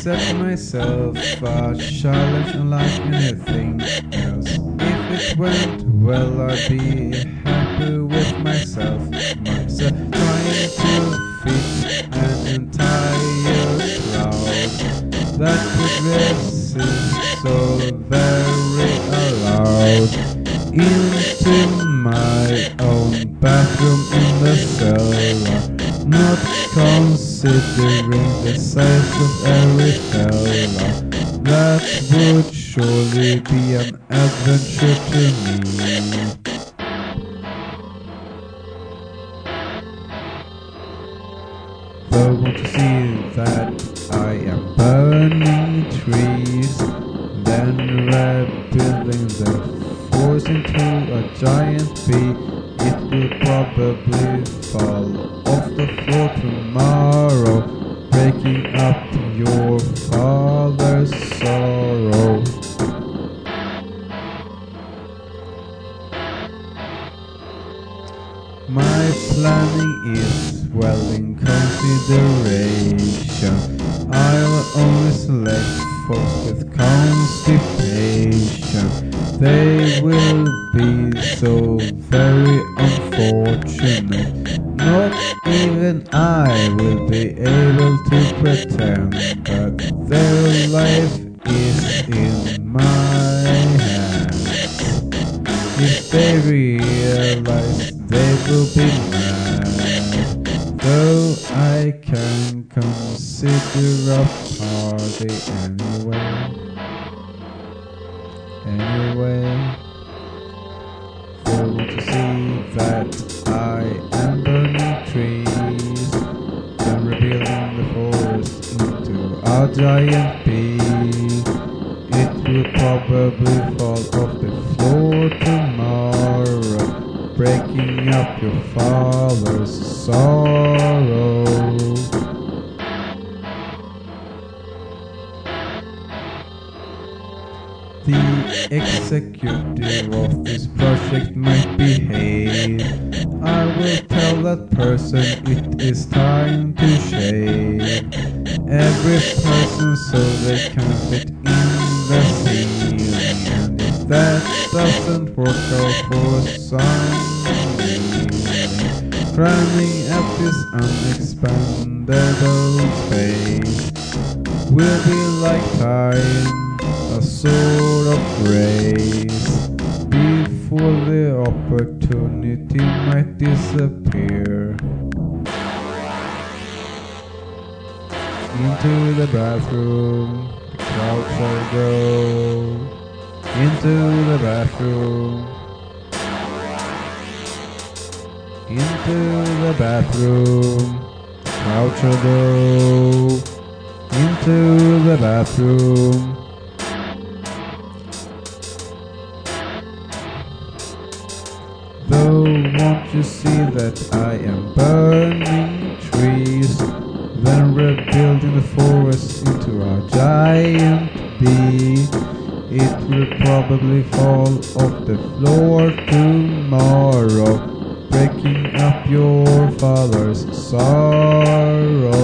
set myself a challenge unlike anything else. If it went well, I'd be happy with myself. Myself trying to fit an entire crowd that could resist so very aloud into considering the size of every fella. That would surely be an adventure to me. Want to see that I am burning trees, then rebuilding the force into a giant bee, it will probably fall the tomorrow, breaking up your father's sorrow. My planning is well in consideration. I will only select folks with constipation. They will be so very unfortunate. Life is in my hands. If they realize they will be mad, though I can consider a party anyway. Anyway, they want to see that I am burning trees, then rebuilding the forest into a giant will probably fall off the floor tomorrow, breaking up your father's sorrow. The executive of this project might behave. I will tell that person it is time to shave every person so they can fit that doesn't work out for some cramming up this unexpandable space will be like tying a sort of grace before the opportunity might disappear. Into the bathroom, the crowd shall go. Into the bathroom. Into the bathroom, go. Into the bathroom. Though won't you see that I am burning trees, then rebuilding the forest into a giant bee. It will probably fall off the floor tomorrow, breaking up your father's sorrow.